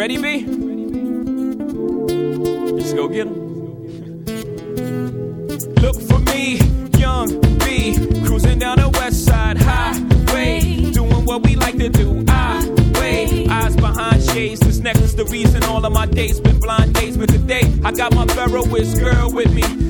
Ready, B? Let's go get him. Look for me, young B, cruising down the west side highway, doing what we like to do. I wait, eyes behind shades. This necklace, the reason all of my dates been blind dates. But today, I got my Ferroist girl with me.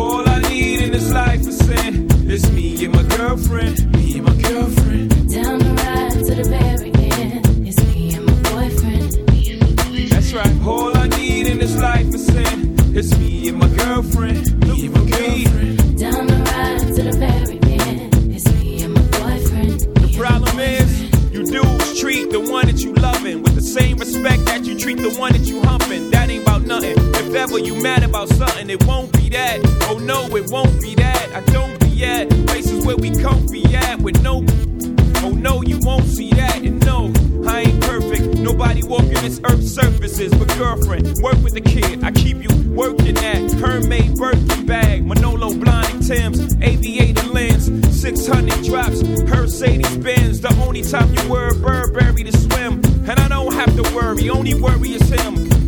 all I need in this life is sin. It's me and my girlfriend, me and my girlfriend. Down the ride to the end. It's me and my boyfriend. Me and my boyfriend. That's right, all I need in this life is sin. It's me and my girlfriend, me and my girlfriend. Down the ride to the end. It's me and my boyfriend. The problem is, you dudes treat the one that you loving with the same respect that you treat the one that you humping. That ain't about nothing. If ever you mad about something, it won't be that. Oh no, it won't be that. I don't be at places where we comfy at with no. Oh no, you won't see that. And no, I ain't perfect. Nobody walking this earth surfaces. But girlfriend, work with the kid. I keep you working at Hermès Birkin bag, Manolo Blahnik Tim's, aviator lens, 600 drops, Mercedes Benz. The only time you wear a Burberry to swim. And I don't have to worry, only worry is him.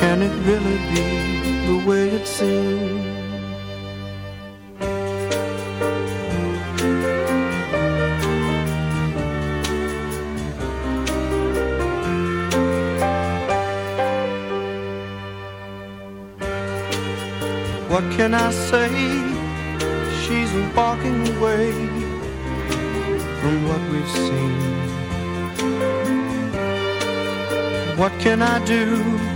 Can it really be the way it seems? What can I say? She's walking away from what we've seen. What can I do?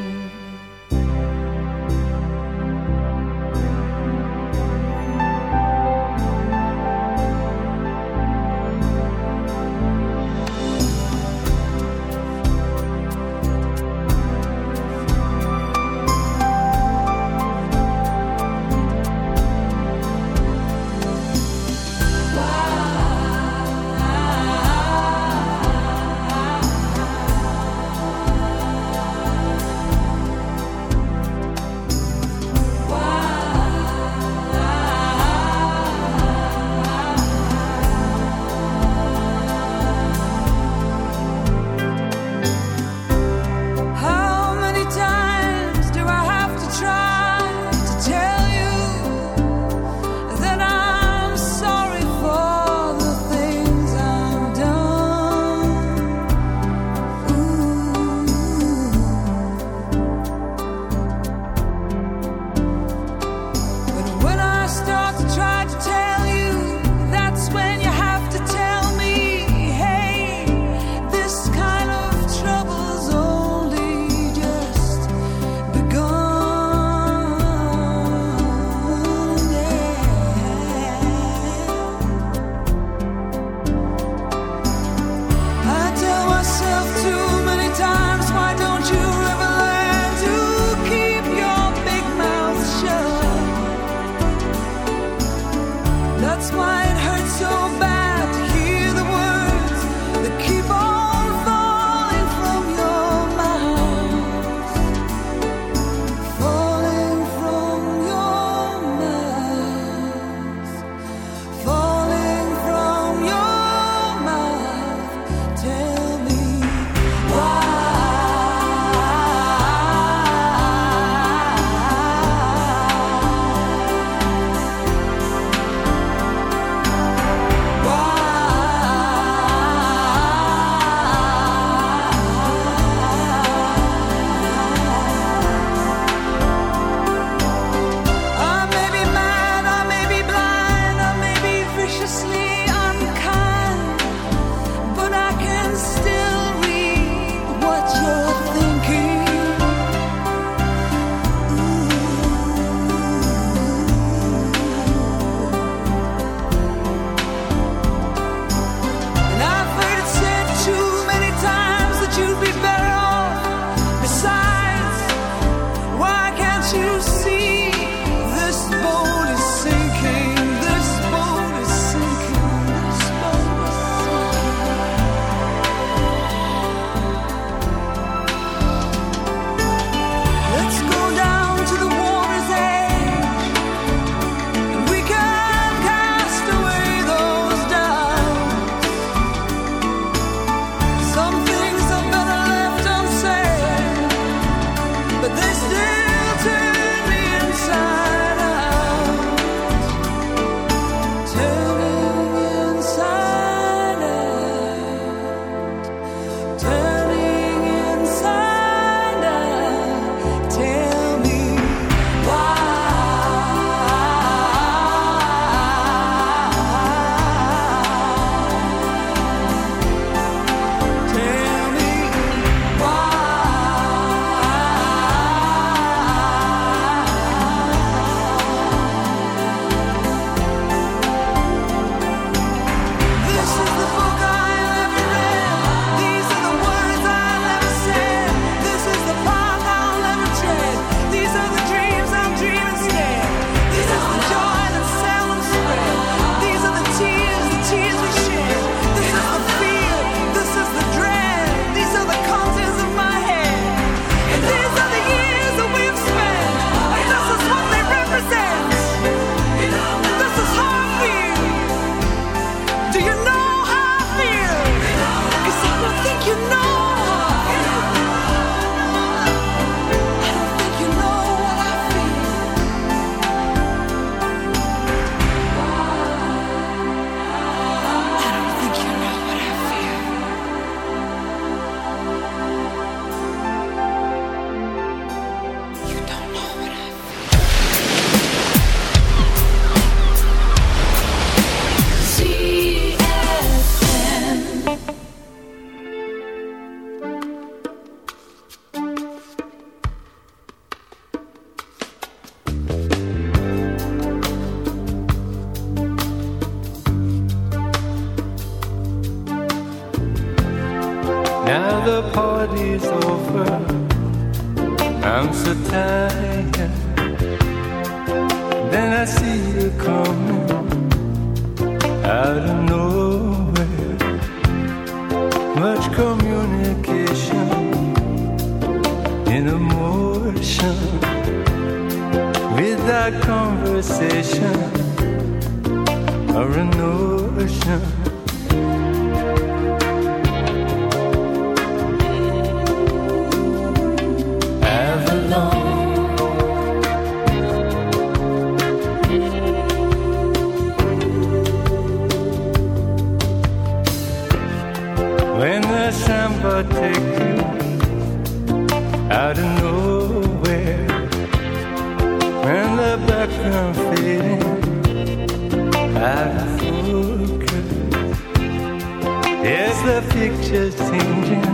pictures changing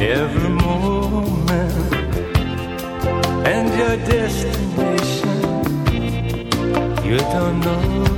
every moment, and your destination you don't know.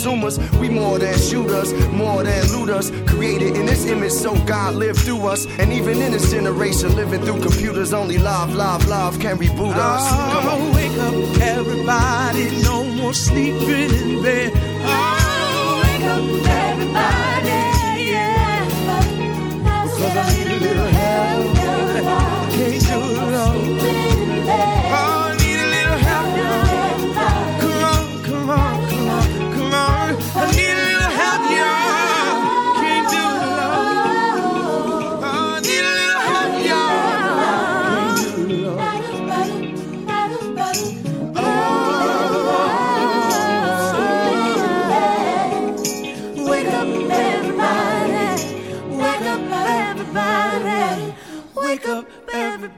consumers. We more than shooters, more than looters. Created in this image, so God lived through us. And even in this generation, living through computers, only love, love, love can reboot us. Come on. Oh, wake up, everybody. No more sleeping in bed. Oh, wake up, everybody. Yeah. Cause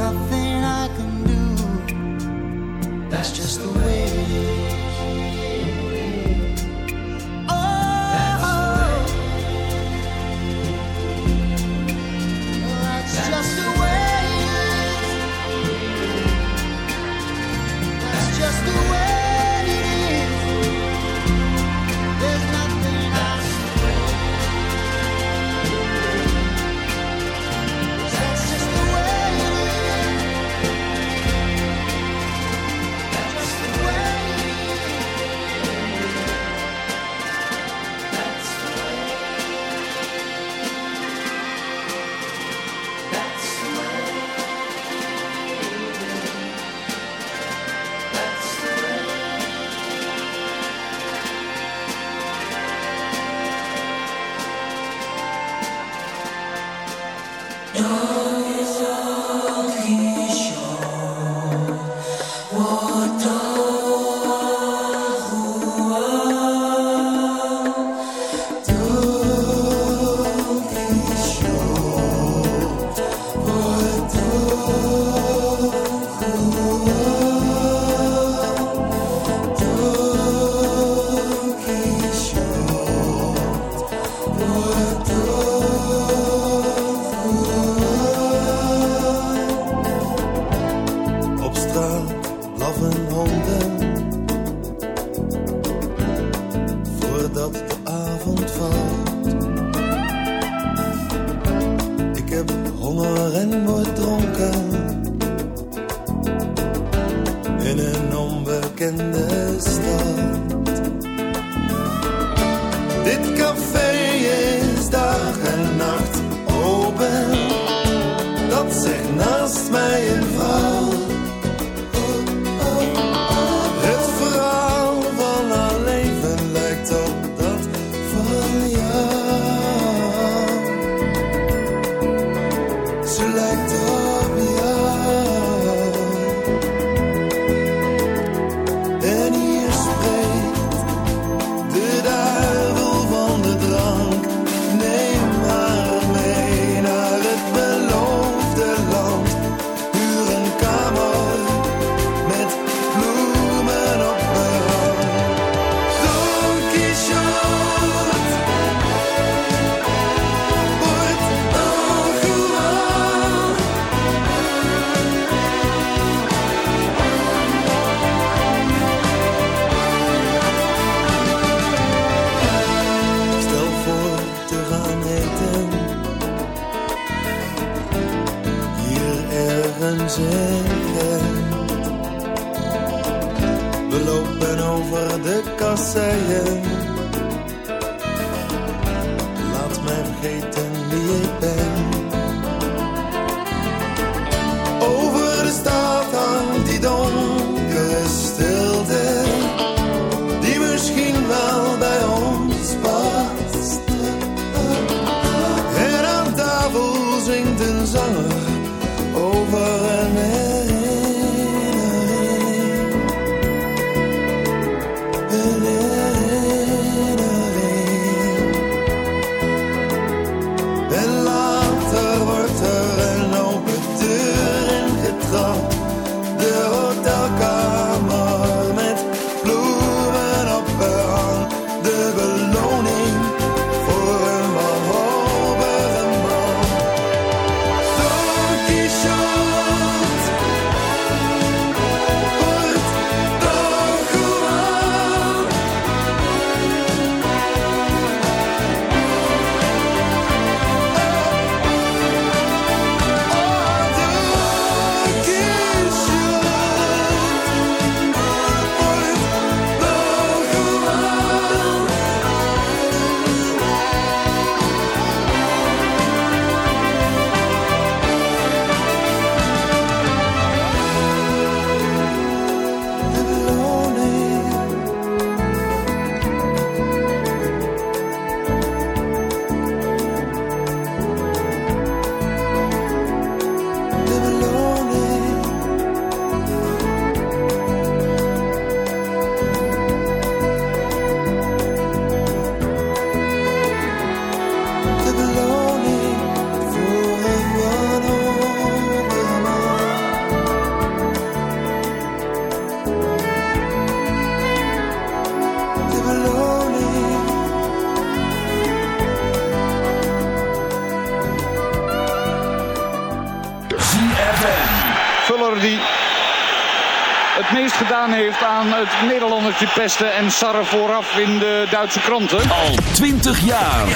nothing I can do. Dat zegt pesten en sarren vooraf in de Duitse kranten. Al 20 jaar.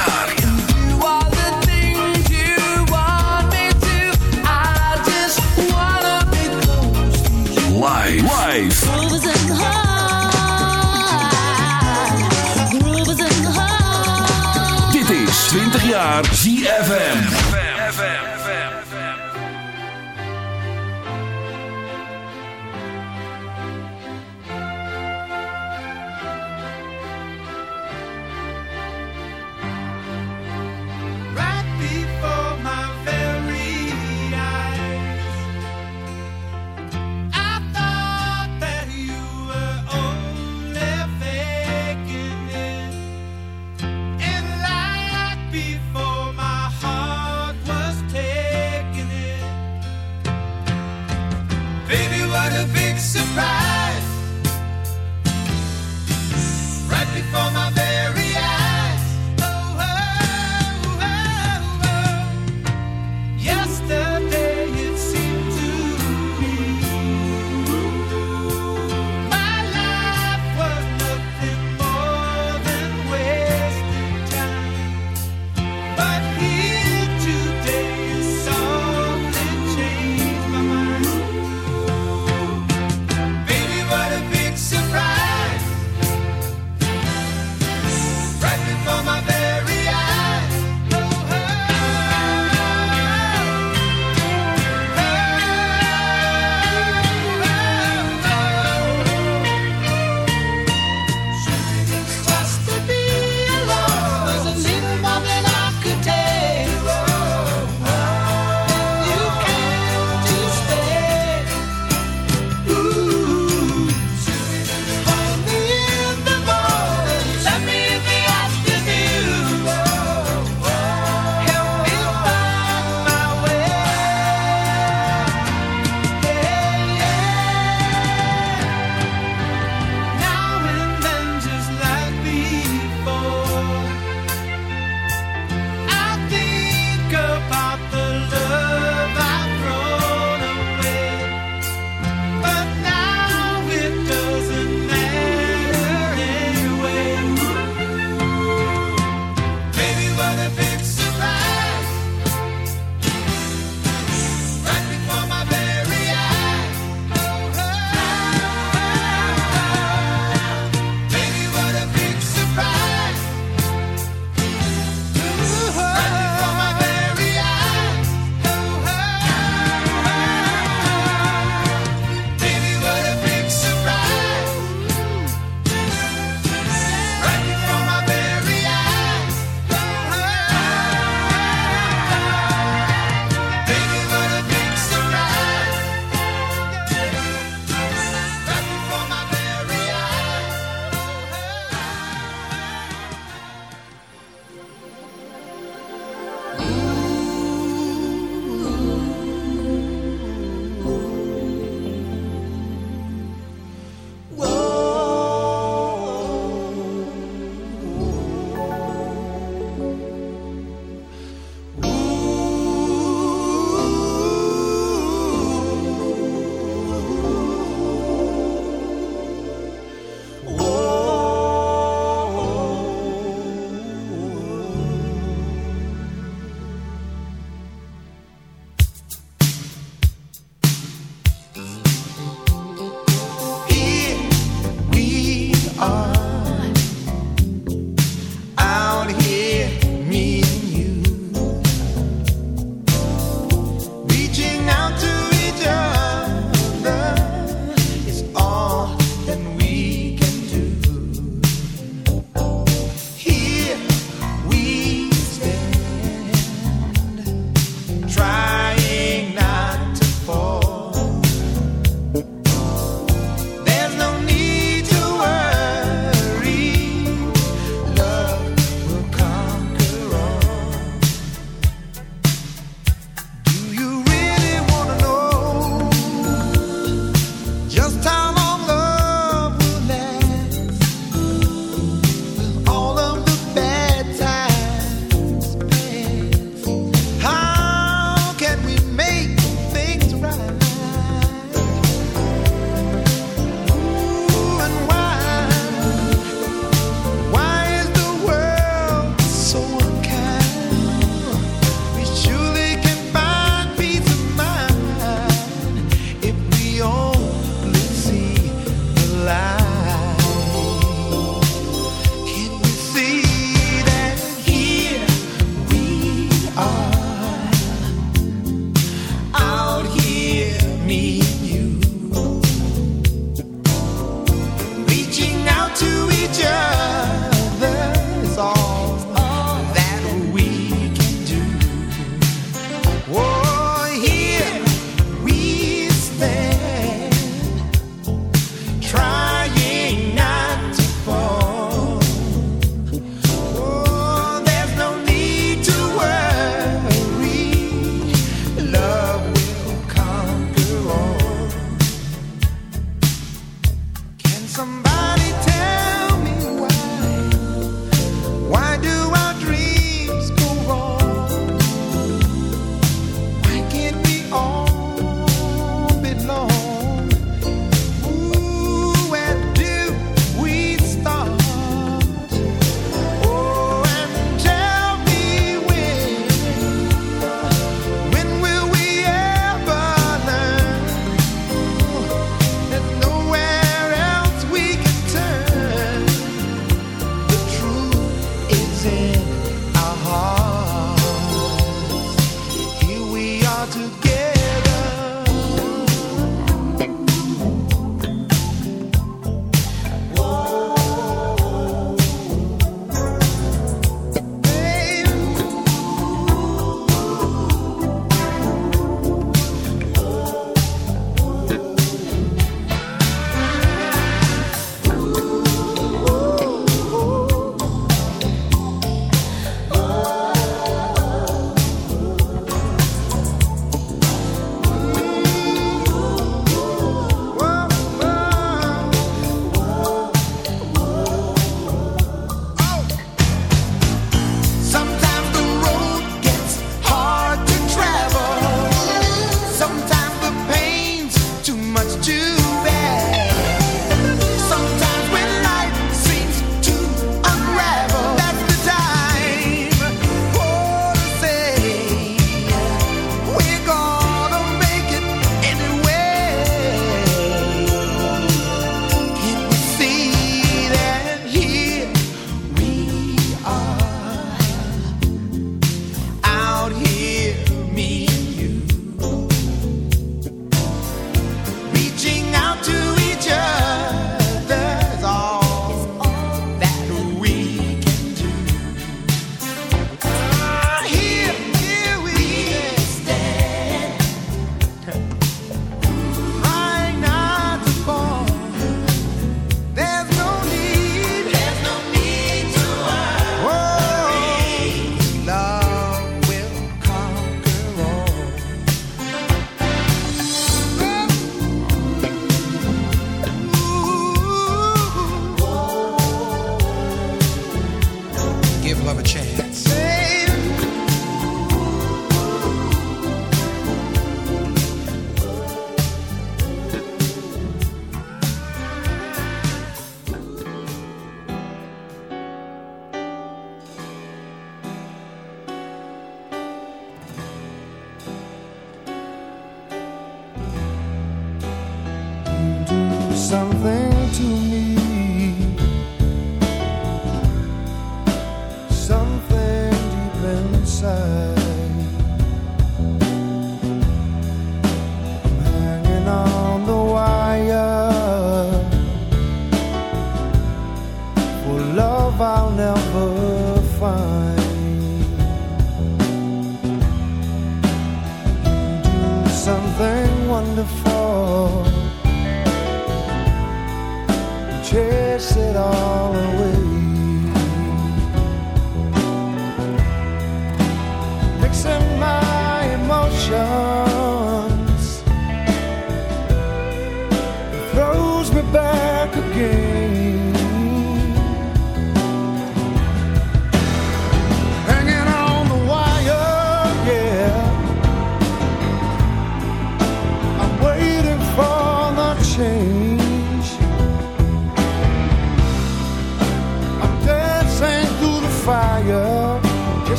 Dit is 20 jaar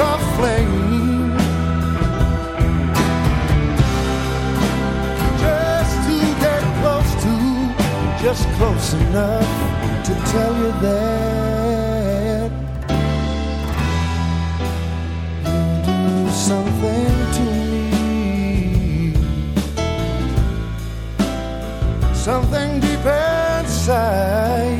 of flame. Just to get close to, just close enough to tell you that you do something to me, something deep inside.